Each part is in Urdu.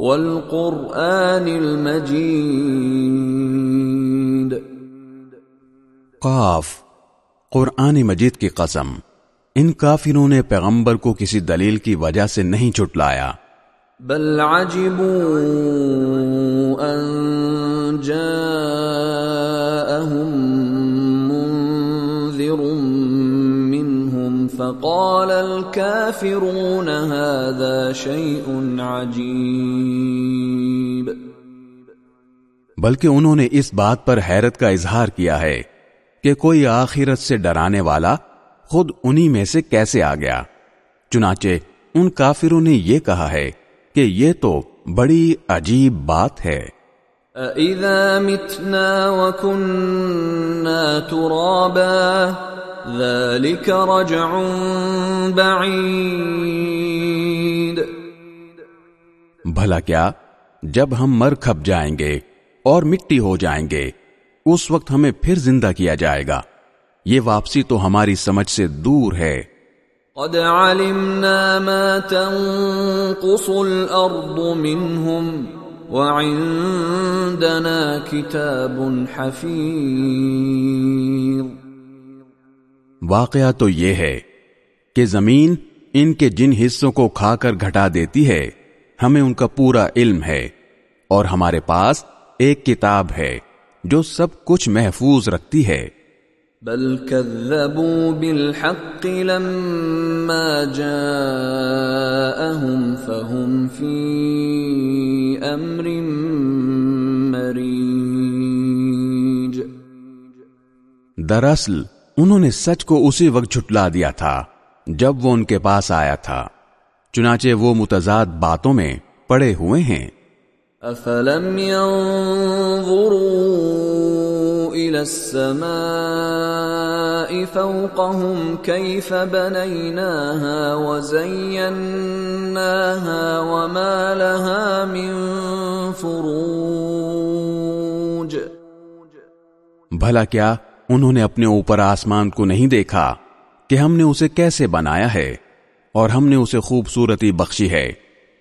والقرآن المجید۔ قاف قرآن مجید کی قسم ان کافروں نے پیغمبر کو کسی دلیل کی وجہ سے نہیں چھٹلایا۔ بل عجبوا ان جاءهم فقال الكافرون هذا شيء عجيب. بلکہ انہوں نے اس بات پر حیرت کا اظہار کیا ہے کہ کوئی آخرت سے ڈرانے والا خود انہی میں سے کیسے آ گیا؟ چنانچہ ان کافروں نے یہ کہا ہے کہ یہ تو بڑی عجیب بات ہے۔ أَإِذَا مِتْنَا وَكُنَّا تُرَابًا ذَلِكَ رَجْعٌ بَعِيدٌ. بھلا کیا جب ہم مر کھپ جائیں گے اور مٹی ہو جائیں گے اس وقت ہمیں پھر زندہ کیا جائے گا۔ یہ واپسی تو ہماری سمجھ سے دور ہے۔ قد علمنا ما تنقص الأرض منهم وعندنا كتاب حفيظ۔ واقعہ تو یہ ہے کہ زمین ان کے جن حصوں کو کھا کر گھٹا دیتی ہے ہمیں ان کا پورا علم ہے اور ہمارے پاس ایک کتاب ہے جو سب کچھ محفوظ رکھتی ہے۔ بل كذبوا بالحق لما جاءهم فهم في امر مريج دراصل انہوں نے سچ کو اسی وقت جھٹلا دیا تھا جب وہ ان کے پاس آیا تھا۔ چنانچہ وہ متضاد باتوں میں پڑے ہوئے ہیں۔ افلم ينظروا الى السماء فوقهم كيف بنيناها وزيناها وما لها من فروج۔ بھلا کیا انہوں نے اپنے اوپر آسمان کو نہیں دیکھا کہ ہم نے اسے کیسے بنایا ہے اور ہم نے اسے خوبصورتی بخشی ہے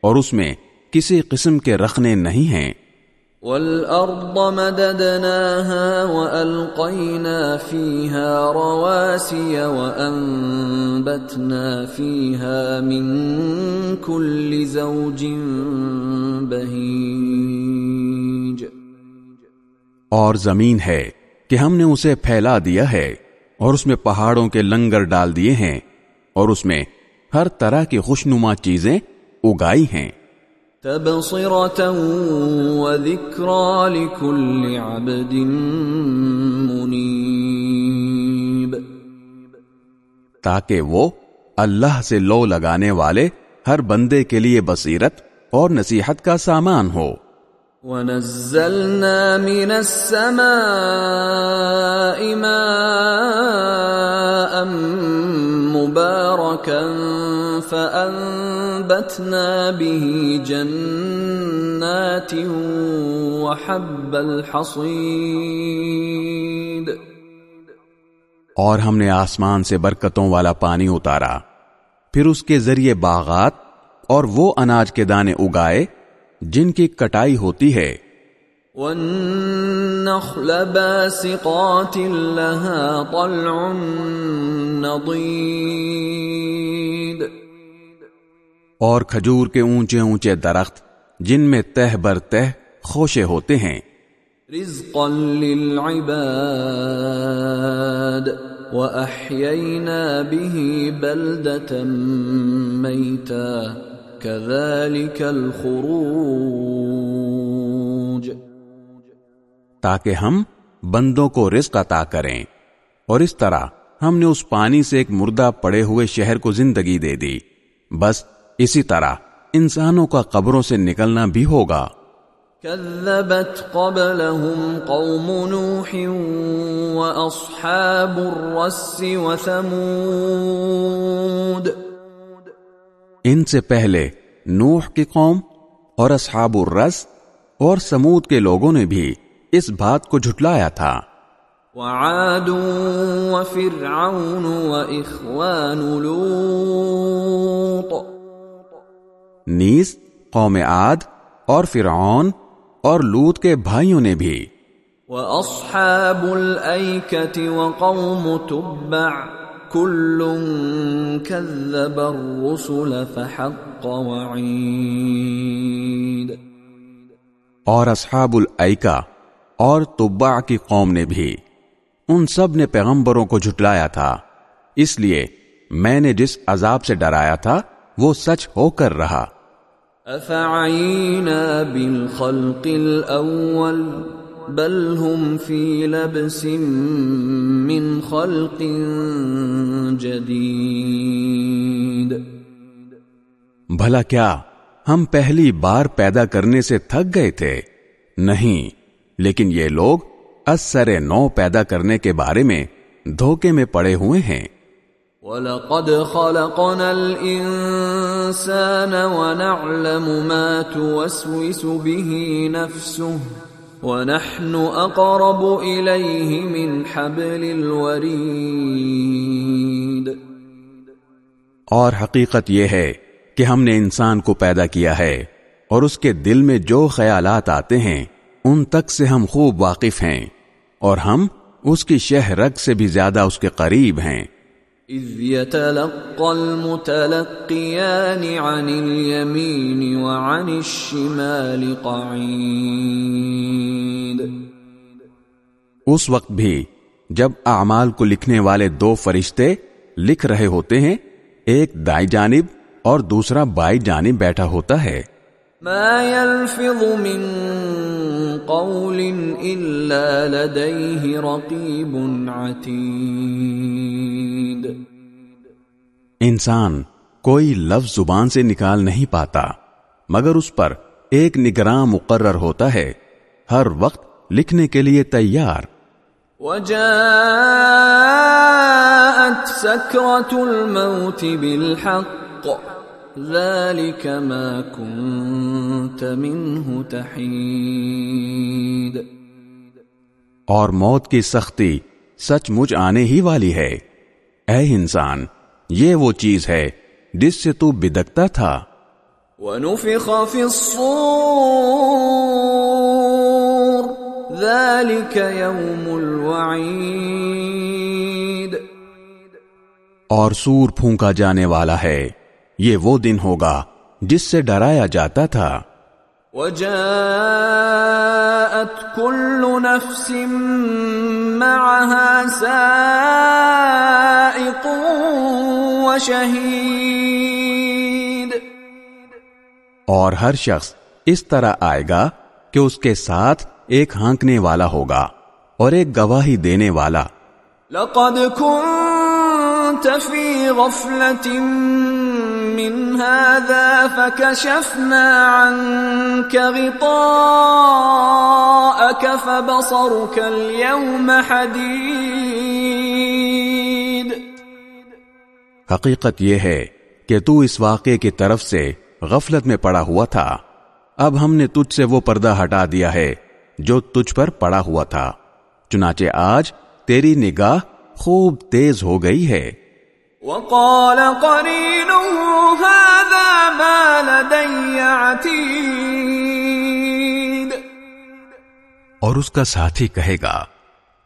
اور اس میں کسی قسم کے رخنے نہیں ہیں۔ والارض مددناها والقينا فيها رواسي وانبتنا فيها من كل زوج بهيج۔ اور زمین ہے۔ کہ ہم نے اسے پھیلا دیا ہے اور اس میں پہاڑوں کے لنگر ڈال دیے ہیں اور اس میں ہر طرح کی خوشنما چیزیں اگائی ہیں۔ لكل عبد منيب۔ تاکہ وہ اللہ سے لو لگانے والے ہر بندے کے لیے بصیرت اور نصیحت کا سامان ہو۔ ونزلنا من السماء ماء مباركا فأنبتنا به جنات وحب الحصيد اور ہم نے آسمان سے برکتوں والا پانی اتارا، پھر اس کے ذریعے باغات اور وہ اناج کے دانے اگائے جن کی کٹائی ہوتی ہے۔ والنخل باسقات لها طلع نضيد۔ اور کھجور کے اونچے اونچے درخت جن میں تہ بر تہ خوشے ہوتے ہیں۔ رزقا للعباد وأحيينا به بلدة ميتا۔ كذلك الخروج۔ تاکہ ہم بندوں کو رزق عطا کریں۔ اور اس طرح ہم نے اس پانی سے ایک مردہ پڑے ہوئے شہر کو زندگی دے دی۔ بس اسی طرح انسانوں کا قبروں سے نکلنا بھی ہوگا۔ كذبت قبلهم قوم نوح واصحاب الرس وثمود۔ ان سے پہلے نوح کی قوم اور اصحاب الرس اور سمود کے لوگوں نے بھی اس بات کو جھٹلایا تھا۔ وعاد وفرعون واخوان لوط۔ نیز قوم عاد اور فرعون اور لوت کے بھائیوں نے بھی۔ واصحاب الایکه وقوم تبع۔ كل كذب الرسل فحق وعید اور اصحاب الایکا اور تبع کی قوم نے بھی ان سب نے پیغمبروں کو جھٹلایا تھا۔ اس لیے میں نے جس عذاب سے ڈرایا تھا وہ سچ ہو کر رہا۔ افعینا بالخلق الاول بل هم فی لبس من خلق جدید بھلا کیا ہم پہلی بار پیدا کرنے سے تھک گئے تھے؟ نہیں لیکن یہ لوگ اثر نو پیدا کرنے کے بارے میں دھوکے میں پڑے ہوئے ہیں۔ وَلَقَدْ خَلَقْنَا الْإِنسَانَ وَنَعْلَمُ مَا تُوَسْوِسُ بِهِ نَفْسُهُ۔ وَنَحْنُ أَقْرَبُ إِلَيْهِ مِنْ حَبْلِ الْوَرِيدِ. اور حقیقت یہ ہے کہ ہم نے انسان کو پیدا کیا ہے اور اس کے دل میں جو خیالات آتے ہیں، ان تک سے ہم خوب واقف ہیں اور ہم اس کی شہ رگ سے بھی زیادہ اس کے قریب ہیں۔ اذ يتلقى المتلقيان عن اليمين وعن الشمال قعيد. اس وقت بھی جب اعمال کو لکھنے والے دو فرشتے لکھ رہے ہوتے ہیں، ایک دائیں جانب اور دوسرا بائیں جانب بیٹھا ہوتا ہے۔ ما يلفظ من قول الا لديه رقيب عتيد. انسان کوئی لفظ زبان سے نکال نہیں پاتا مگر اس پر ایک نگراں مقرر ہوتا ہے ہر وقت لکھنے کے لیے تیار۔ وجاءت سكرة الموت بالحق۔ ذلك ما كنت منه تحيد۔ اور موت کی سختی سچ مچ آنے ہی والی ہے۔ اے انسان یہ وہ چیز ہے جس سے تو بدکتا تھا۔ ونفخ في الصور ذلك يوم الوعيد۔ اور سور پھونکا جانے والا ہے۔ یہ وہ دن ہوگا جس سے ڈرایا جاتا تھا۔ وجاءت كل نفس معها سائق وشهيد اور ہر شخص اس طرح آئے گا کہ اس کے ساتھ ایک ہانکنے والا ہوگا اور ایک گواہی دینے والا۔ لقد كنت في غفلة من هذا فكشفنا عنك غطاءك فبصرك اليوم حديد. حقیقت یہ ہے کہ تو اس واقعے کی طرف سے غفلت میں پڑا ہوا تھا۔ اب ہم نے تجھ سے وہ پردہ ہٹا دیا ہے جو تجھ پر پڑا ہوا تھا۔ چنانچہ آج تیری نگاہ خوب تیز ہو گئی ہے۔ وقال قرينه هذا ما لدي عتيد. اور اس کا ساتھی کہے گا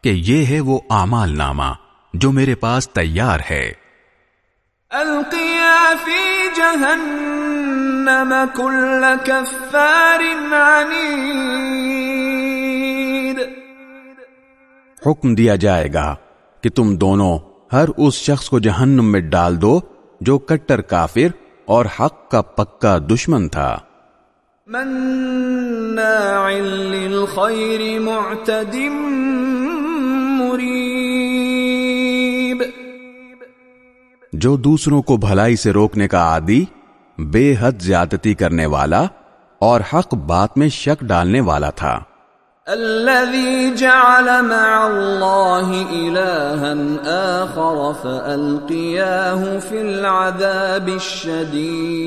کہ یہ ہے وہ اعمال نامہ جو میرے پاس تیار ہے۔ القيا في جهنم كل كفار عنيد. حکم دیا جائے گا کہ تم دونوں ہر اس شخص کو جہنم میں ڈال دو جو کٹر کافر اور حق کا پکا دشمن تھا۔ مناع للخير معتد مريب جو دوسروں کو بھلائی سے روکنے کا عادی بے حد زیادتی کرنے والا اور حق بات میں شک ڈالنے والا تھا۔ الذي جعل مع الله إلها آخر فألقياه في العذاب الشديد.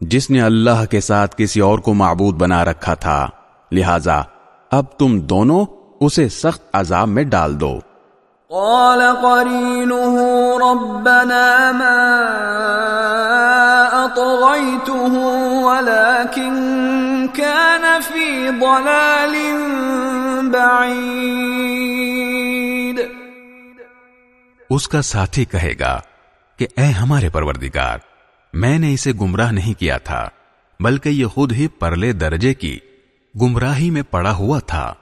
جس نے اللہ کے ساتھ کسی اور کو معبود بنا رکھا تھا لہذا اب تم دونوں اسے سخت عذاب میں ڈال دو۔ قال قرينه ربنا ما أطغيته ولكن كان في ضلال بعيد. اس کا ساتھی کہے گا کہ اے ہمارے پروردگار میں نے اسے گمراہ نہیں کیا تھا بلکہ یہ خود ہی پرلے درجے کی گمراہی میں پڑا ہوا تھا۔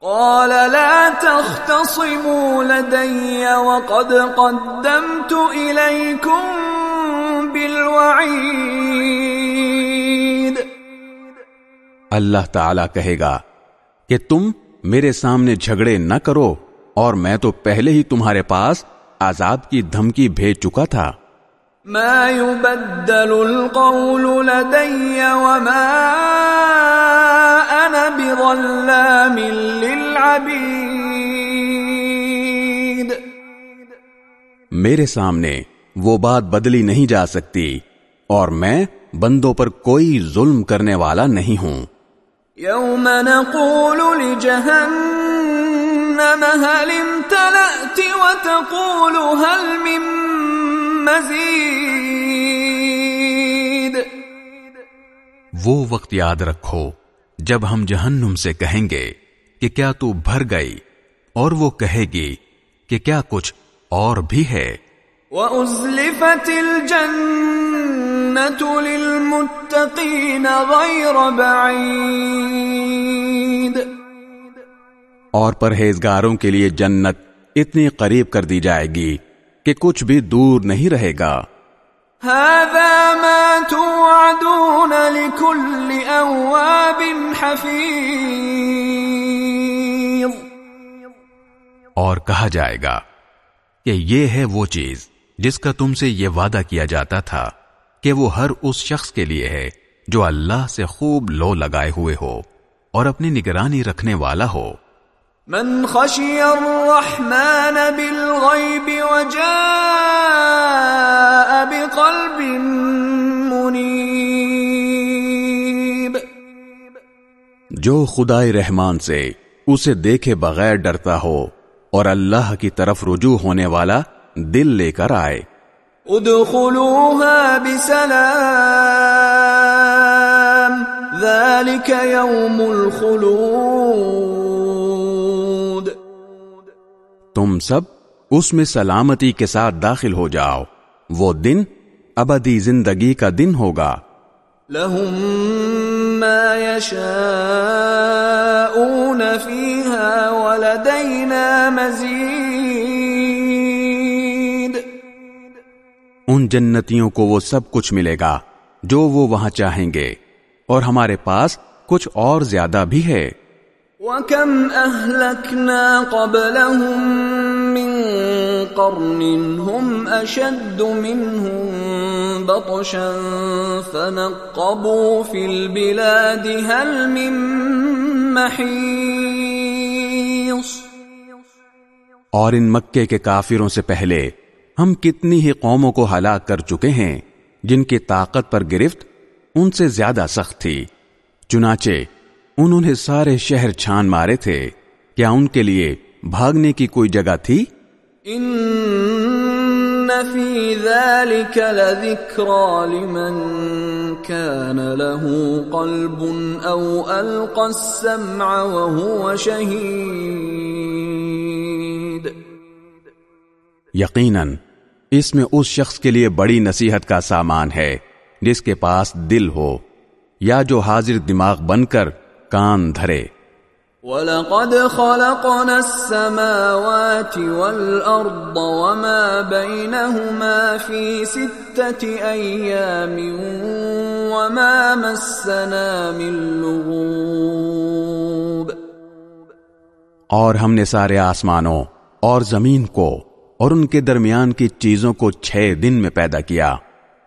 قال لا تختصموا لدي وقد قدمت إليكم بالوعيد. اللہ تعالی کہے گا کہ تم میرے سامنے جھگڑے نہ کرو اور میں تو پہلے ہی تمہارے پاس عذاب کی دھمکی بھیج چکا تھا۔ ما يبدل القول لدي وما أنا بظلام للعبيد. میرے سامنے وہ بات بدلی نہیں جا سکتی اور میں بندوں پر کوئی ظلم کرنے والا نہیں ہوں۔ يوم نقول لجهنم هل امتلأت وتقول هل من مزید وہ وقت یاد رکھو جب ہم جہنم سے کہیں گے کہ کیا تو بھر گئی اور وہ کہے گی کہ کیا کچھ اور بھی ہے۔ وَأُزْلِفَتِ الْجَنَّةُ لِلْمُتَّقِينَ غَيْرَ بَعِيدٍ۔ اور پرہیزگاروں کے لیے جنت اتنی قریب کر دی جائے گی کہ کچھ بھی دور نہیں رہے گا۔ هذا ما توعدون لكل أواب حفيظ۔ اور کہا جائے گا کہ یہ ہے وہ چیز جس کا تم سے یہ وعدہ کیا جاتا تھا کہ وہ ہر اس شخص کے لیے ہے جو اللہ سے خوب لو لگائے ہوئے ہو اور اپنی نگرانی رکھنے والا ہو۔ من خشي الرحمن بالغيب وجاء بقلب منيب جو خدائے رحمان سے اسے دیکھے بغیر ڈرتا ہو اور اللہ کی طرف رجوع ہونے والا دل لے کر آئے۔ ادخلوها بسلام ذلك يوم الخلود۔ تم سب اس میں سلامتی کے ساتھ داخل ہو جاؤ۔ وہ دن ابدی زندگی کا دن ہوگا۔ لهم ما يشاءون فيها ولدينا مزيد۔ ان جنتیوں کو وہ سب کچھ ملے گا جو وہ وہاں چاہیں گے۔ اور ہمارے پاس کچھ اور زیادہ بھی ہے۔ وكم أهلكنا قبلهم من قرن هم أشد منهم بطشا فنقبوا في البلاد هل من محيص۔ اور ان مکے کے کافروں سے پہلے ہم کتنی ہی قوموں کو ہلاک کر چکے ہیں جن کی طاقت پر گرفت ان سے زیادہ سخت تھی۔ چنانچہ انہوں نے سارے شہر چھان مارے تھے۔ کیا ان کے لیے بھاگنے کی کوئی جگہ تھی؟ إن في ذلك لمن كان له قلب أو ألقى السمع وهو شهيد یقیناً اس میں اس شخص کے لیے بڑی نصیحت کا سامان ہے جس کے پاس دل ہو یا جو حاضر دماغ بن کر کان دھرے۔ وَلَقَدْ خَلَقْنَا السَّمَاوَاتِ وَالْأَرْضَ وَمَا بَيْنَهُمَا فِي سِتَّةِ أَيَّامٍ وَمَا مَسَّنَا مِن لُغُوبٍ۔ اور ہم نے سارے آسمانوں اور زمین کو اور ان کے درمیان کی چیزوں کو چھ دن میں پیدا کیا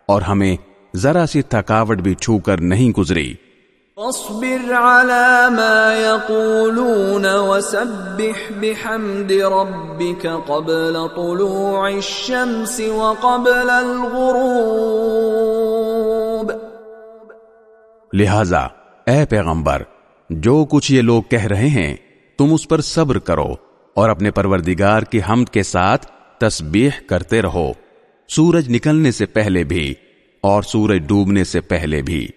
اور ہمیں ذرا سی تھکاوٹ بھی چھو کر نہیں گزری۔ اصبر على ما يقولون وسبح بحمد ربك قبل طلوع الشمس وقبل الغروب۔ لہذا اے پیغمبر جو کچھ یہ لوگ کہہ رہے ہیں تم اس پر صبر کرو اور اپنے پروردگار کی حمد کے ساتھ تسبیح کرتے رہو۔ سورج نکلنے سے پہلے بھی اور سورج ڈوبنے سے پہلے بھی۔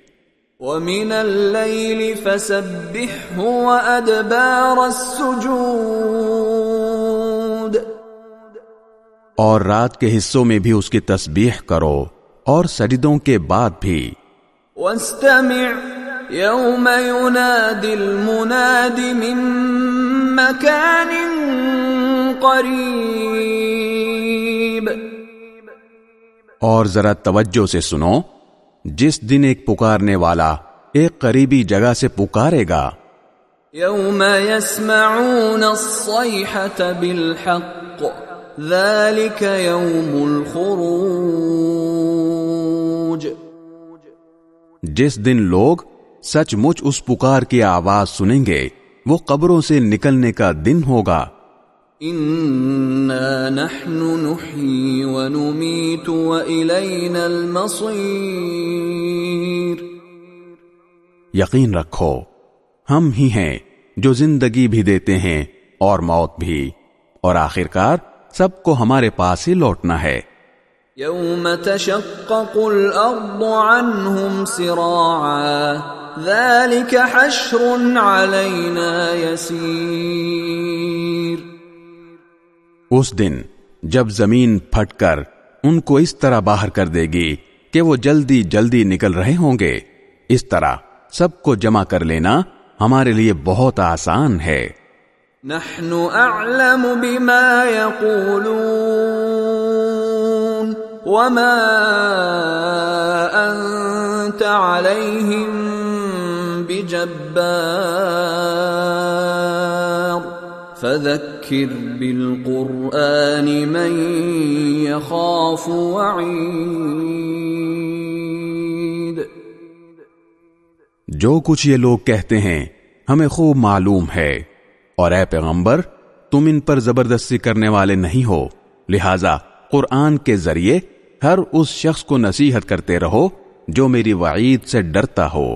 وَمِنَ اللَّيْلِ فَسَبِّحْهُ وَأَدْبَارَ السُّجُودِ اور رات کے حصوں میں بھی اس کی تسبیح کرو اور سجدوں کے بعد بھی۔ وَاسْتَمِعْ يَوْمَ يُنَادِ الْمُنَادِ مِن مَّكَانٍ قَرِيبٍ. اور ذرا توجہ سے سنو جس دن ایک پکارنے والا ایک قریبی جگہ سے پکارے گا۔ يوم يسمعون الصيحة بالحق ذلك يوم الخروج. جس دن لوگ سچ مچ اس پکار کی آواز سنیں گے وہ قبروں سے نکلنے کا دن ہوگا۔ نحن نحيي ونميت وإلينا المصير۔ یقین رکھو ہم ہی ہیں جو زندگی بھی دیتے ہیں اور موت بھی۔ اور آخرکار سب کو ہمارے پاس ہی لوٹنا ہے۔ يوم تشقق الأرض عنهم سراعا۔ ذلك حشر علينا يسير اس دن جب زمین پھٹ کر ان کو اس طرح باہر کر دے گی کہ وہ جلدی جلدی نکل رہے ہوں گے اس طرح سب کو جمع کر لینا ہمارے لیے بہت آسان ہے۔ نحن أعلم بما يقولون وما أنت عليهم بجبار فذكر بالقرآن من يخاف وعيد جو کچھ یہ لوگ کہتے ہیں ہمیں خوب معلوم ہے۔ اور اے پیغمبر، تم ان پر زبردستی کرنے والے نہیں ہو۔ لہذا قرآن کے ذریعے ہر اس شخص کو نصیحت کرتے رہو جو میری وعید سے ڈرتا ہو۔